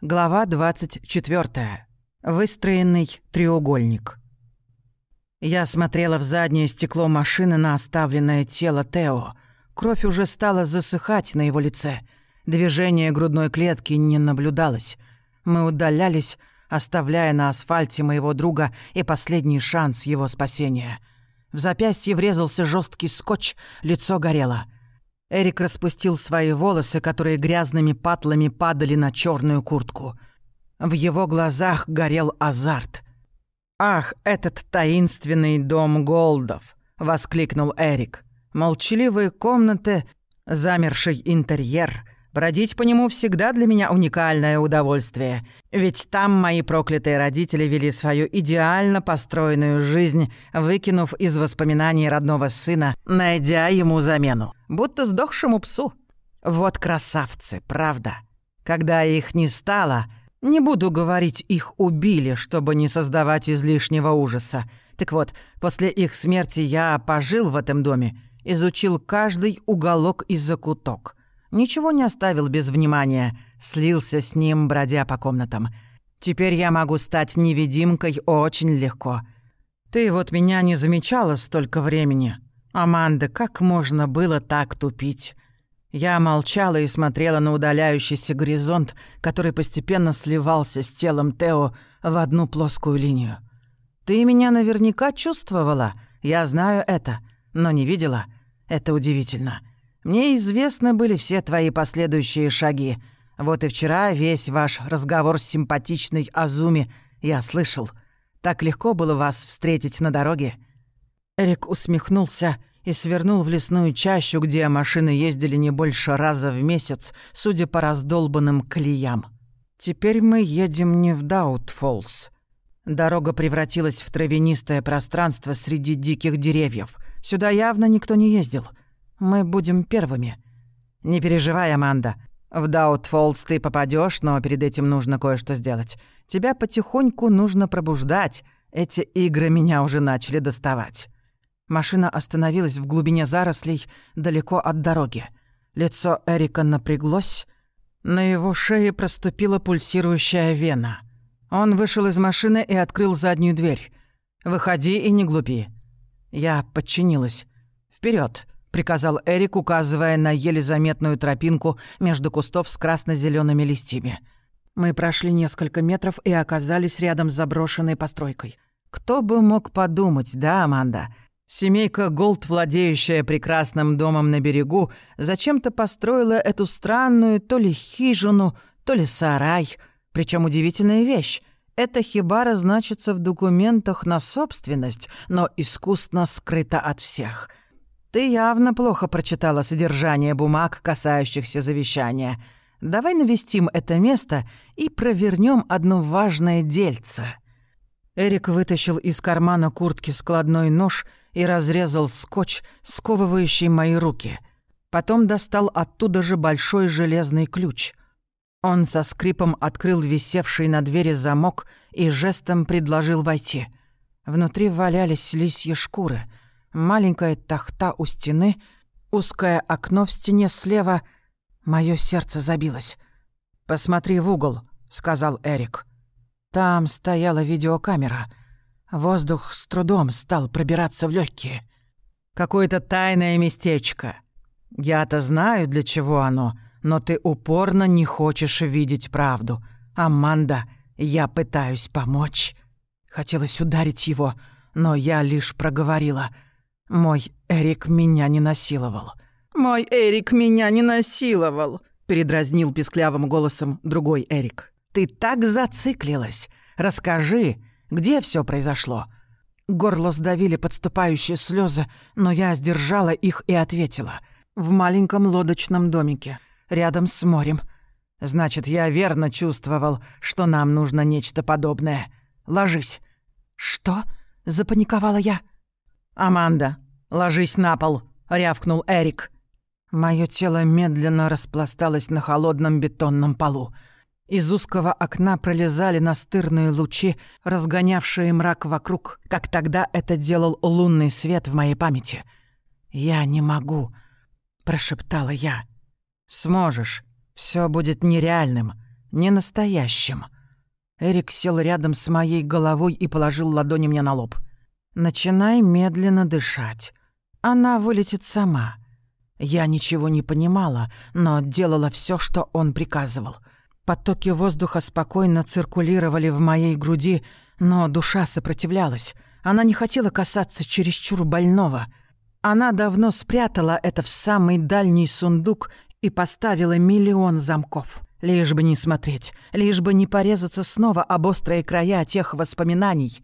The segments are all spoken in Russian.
Глава 24. Выстроенный треугольник. Я смотрела в заднее стекло машины на оставленное тело Тео. Кровь уже стала засыхать на его лице. Движение грудной клетки не наблюдалось. Мы удалялись, оставляя на асфальте моего друга и последний шанс его спасения. В запястье врезался жесткий скотч, лицо горело — Эрик распустил свои волосы, которые грязными патлами падали на черную куртку. В его глазах горел азарт. «Ах, этот таинственный дом Голдов!» — воскликнул Эрик. «Молчаливые комнаты, замерший интерьер — Бродить по нему всегда для меня уникальное удовольствие. Ведь там мои проклятые родители вели свою идеально построенную жизнь, выкинув из воспоминаний родного сына, найдя ему замену. Будто сдохшему псу. Вот красавцы, правда. Когда их не стало, не буду говорить, их убили, чтобы не создавать излишнего ужаса. Так вот, после их смерти я пожил в этом доме, изучил каждый уголок и закуток. Ничего не оставил без внимания, слился с ним, бродя по комнатам. Теперь я могу стать невидимкой очень легко. Ты вот меня не замечала столько времени. Аманда, как можно было так тупить? Я молчала и смотрела на удаляющийся горизонт, который постепенно сливался с телом Тео в одну плоскую линию. Ты меня наверняка чувствовала, я знаю это, но не видела. Это удивительно. Мне известны были все твои последующие шаги. Вот и вчера весь ваш разговор с симпатичной Азуми я слышал. Так легко было вас встретить на дороге». Эрик усмехнулся и свернул в лесную чащу, где машины ездили не больше раза в месяц, судя по раздолбанным колеям. «Теперь мы едем не в Даутфоллс». Дорога превратилась в травянистое пространство среди диких деревьев. Сюда явно никто не ездил — мы будем первыми. Не переживай, Аманда. В Даутфоллс ты попадешь, но перед этим нужно кое-что сделать. Тебя потихоньку нужно пробуждать. Эти игры меня уже начали доставать. Машина остановилась в глубине зарослей, далеко от дороги. Лицо Эрика напряглось. На его шее проступила пульсирующая вена. Он вышел из машины и открыл заднюю дверь. «Выходи и не глупи». Я подчинилась. Вперед! — приказал Эрик, указывая на еле заметную тропинку между кустов с красно зелеными листьями. Мы прошли несколько метров и оказались рядом с заброшенной постройкой. Кто бы мог подумать, да, Аманда? Семейка Голд, владеющая прекрасным домом на берегу, зачем-то построила эту странную то ли хижину, то ли сарай. Причем удивительная вещь. Эта хибара значится в документах на собственность, но искусно скрыта от всех — ты явно плохо прочитала содержание бумаг, касающихся завещания. Давай навестим это место и провернем одно важное дельце». Эрик вытащил из кармана куртки складной нож и разрезал скотч, сковывающий мои руки. Потом достал оттуда же большой железный ключ. Он со скрипом открыл висевший на двери замок и жестом предложил войти. Внутри валялись лисьи шкуры — маленькая тахта у стены, узкое окно в стене слева. Моё сердце забилось. «Посмотри в угол», — сказал Эрик. Там стояла видеокамера. Воздух с трудом стал пробираться в легкие. «Какое-то тайное местечко. Я-то знаю, для чего оно, но ты упорно не хочешь видеть правду. Аманда, я пытаюсь помочь». Хотелось ударить его, но я лишь проговорила — «Мой Эрик меня не насиловал». «Мой Эрик меня не насиловал», — передразнил писклявым голосом другой Эрик. «Ты так зациклилась. Расскажи, где все произошло?» Горло сдавили подступающие слезы, но я сдержала их и ответила. «В маленьком лодочном домике, рядом с морем. Значит, я верно чувствовал, что нам нужно нечто подобное. Ложись». «Что?» — запаниковала я. «Аманда, ложись на пол», — рявкнул Эрик. Моё тело медленно распласталось на холодном бетонном полу. Из узкого окна пролезали настырные лучи, разгонявшие мрак вокруг, как тогда это делал лунный свет в моей памяти. «Я не могу», — прошептала я. «Сможешь. Всё будет нереальным. не настоящим. Эрик сел рядом с моей головой и положил ладони мне на лоб. «Начинай медленно дышать. Она вылетит сама». Я ничего не понимала, но делала все, что он приказывал. Потоки воздуха спокойно циркулировали в моей груди, но душа сопротивлялась. Она не хотела касаться чересчур больного. Она давно спрятала это в самый дальний сундук и поставила миллион замков. Лишь бы не смотреть, лишь бы не порезаться снова об острые края тех воспоминаний.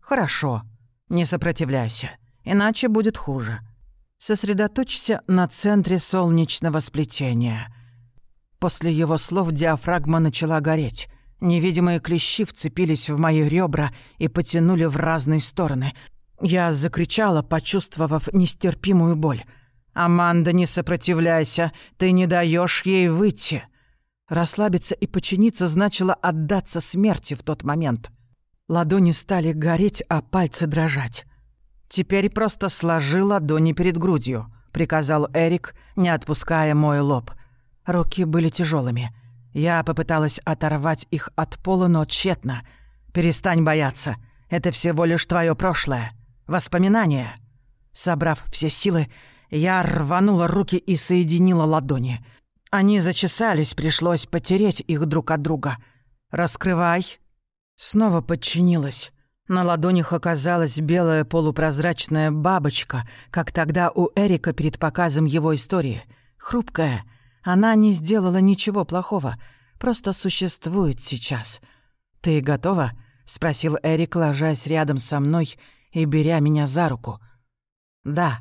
Хорошо, не сопротивляйся, иначе будет хуже. Сосредоточься на центре солнечного сплетения. После его слов диафрагма начала гореть. Невидимые клещи вцепились в мои ребра и потянули в разные стороны. Я закричала, почувствовав нестерпимую боль. «Аманда, не сопротивляйся, ты не даешь ей выйти!» Расслабиться и подчиниться значило отдаться смерти в тот момент. Ладони стали гореть, а пальцы дрожать. «Теперь просто сложи ладони перед грудью», — приказал Эрик, не отпуская мой лоб. Руки были тяжелыми. Я попыталась оторвать их от пола, но тщетно. «Перестань бояться. Это всего лишь твое прошлое. Воспоминания». Собрав все силы, я рванула руки и соединила ладони — они зачесались, пришлось потереть их друг от друга. «Раскрывай». Снова подчинилась. На ладонях оказалась белая полупрозрачная бабочка, как тогда у Эрика перед показом его истории. Хрупкая. Она не сделала ничего плохого, просто существует сейчас. «Ты готова?» — спросил Эрик, ложась рядом со мной и беря меня за руку. «Да».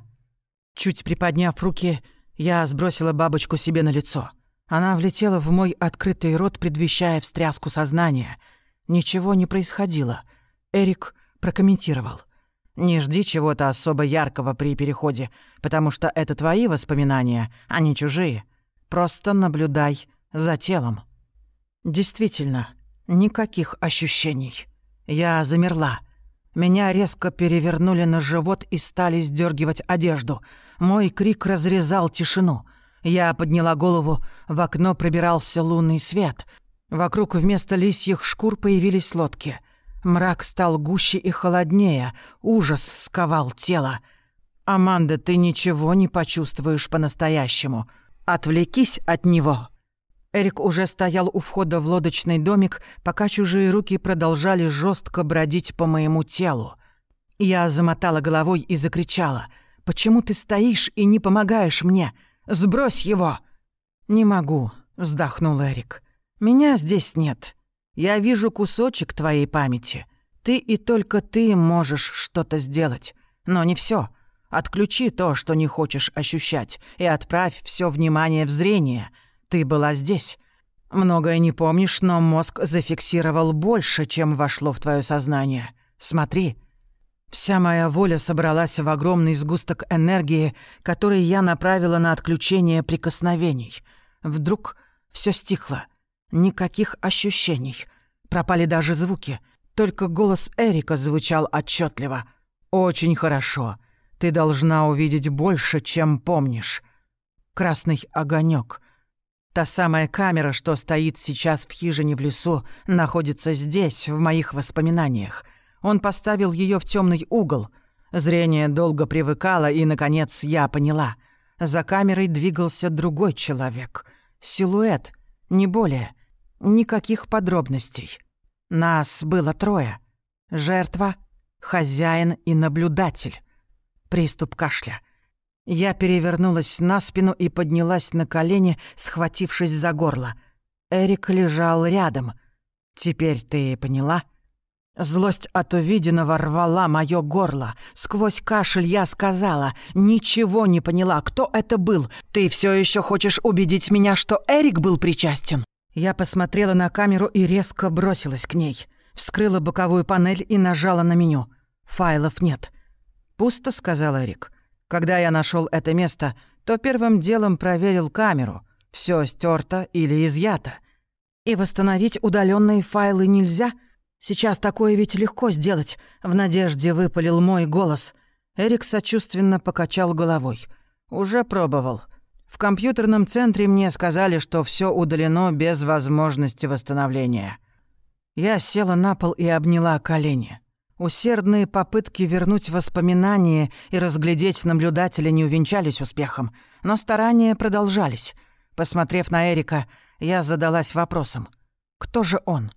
Чуть приподняв руки, я сбросила бабочку себе на лицо. Она влетела в мой открытый рот, предвещая встряску сознания. Ничего не происходило. Эрик прокомментировал. «Не жди чего-то особо яркого при переходе, потому что это твои воспоминания, а не чужие. Просто наблюдай за телом». Действительно, никаких ощущений. Я замерла. Меня резко перевернули на живот и стали сдергивать одежду — мой крик разрезал тишину. Я подняла голову, в окно пробирался лунный свет. Вокруг вместо лисьих шкур появились лодки. Мрак стал гуще и холоднее, ужас сковал тело. «Аманда, ты ничего не почувствуешь по-настоящему. Отвлекись от него!» Эрик уже стоял у входа в лодочный домик, пока чужие руки продолжали жестко бродить по моему телу. Я замотала головой и закричала — Почему ты стоишь и не помогаешь мне? Сбрось его!» «Не могу», — вздохнул Эрик. «Меня здесь нет. Я вижу кусочек твоей памяти. Ты и только ты можешь что-то сделать. Но не все. Отключи то, что не хочешь ощущать, и отправь все внимание в зрение. Ты была здесь. Многое не помнишь, но мозг зафиксировал больше, чем вошло в твое сознание. Смотри, Вся моя воля собралась в огромный сгусток энергии, который я направила на отключение прикосновений. Вдруг все стихло. Никаких ощущений. Пропали даже звуки. Только голос Эрика звучал отчетливо. «Очень хорошо. Ты должна увидеть больше, чем помнишь». Красный огонек. Та самая камера, что стоит сейчас в хижине в лесу, находится здесь, в моих воспоминаниях. Он поставил ее в темный угол. Зрение долго привыкало, и, наконец, я поняла. За камерой двигался другой человек. Силуэт, не более. Никаких подробностей. Нас было трое. Жертва, хозяин и наблюдатель. Приступ кашля. Я перевернулась на спину и поднялась на колени, схватившись за горло. Эрик лежал рядом. «Теперь ты поняла?» Злость от увиденного рвала моё горло. Сквозь кашель я сказала, ничего не поняла, кто это был. Ты все еще хочешь убедить меня, что Эрик был причастен? Я посмотрела на камеру и резко бросилась к ней. Вскрыла боковую панель и нажала на меню. Файлов нет. «Пусто», — сказал Эрик. «Когда я нашел это место, то первым делом проверил камеру. Все стерто или изъято. И восстановить удаленные файлы нельзя?» Сейчас такое ведь легко сделать», — в надежде выпалил мой голос. Эрик сочувственно покачал головой. «Уже пробовал. В компьютерном центре мне сказали, что все удалено без возможности восстановления. Я села на пол и обняла колени. Усердные попытки вернуть воспоминания и разглядеть наблюдателя не увенчались успехом, но старания продолжались. Посмотрев на Эрика, я задалась вопросом. Кто же он?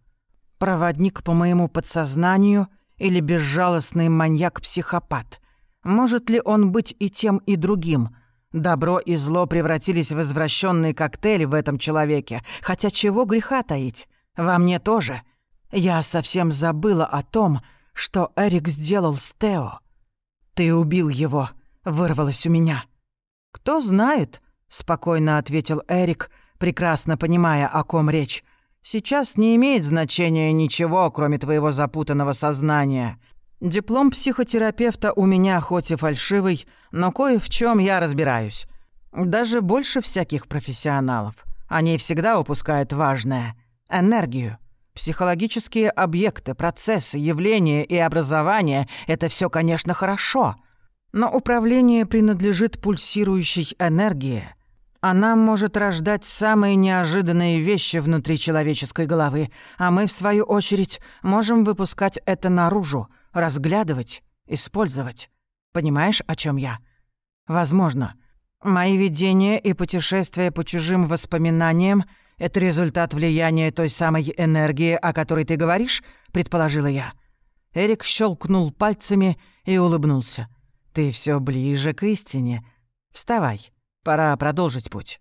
Проводник по моему подсознанию или безжалостный маньяк-психопат? Может ли он быть и тем, и другим? Добро и зло превратились в извращенные коктейли в этом человеке, хотя чего греха таить? Во мне тоже. Я совсем забыла о том, что Эрик сделал с Тео. «Ты убил его», — вырвалось у меня. «Кто знает», — спокойно ответил Эрик, прекрасно понимая, о ком речь. «Сейчас не имеет значения ничего, кроме твоего запутанного сознания. Диплом психотерапевта у меня хоть и фальшивый, но кое в чем я разбираюсь. Даже больше всяких профессионалов. Они всегда упускают важное — энергию». Психологические объекты, процессы, явления и образование — это все, конечно, хорошо. Но управление принадлежит пульсирующей энергии. Она может рождать самые неожиданные вещи внутри человеческой головы, а мы, в свою очередь, можем выпускать это наружу, разглядывать, использовать. Понимаешь, о чем я? Возможно. Мои видения и путешествия по чужим воспоминаниям — это результат влияния той самой энергии, о которой ты говоришь?» — предположила я. Эрик щелкнул пальцами и улыбнулся. «Ты все ближе к истине. Вставай, пора продолжить путь».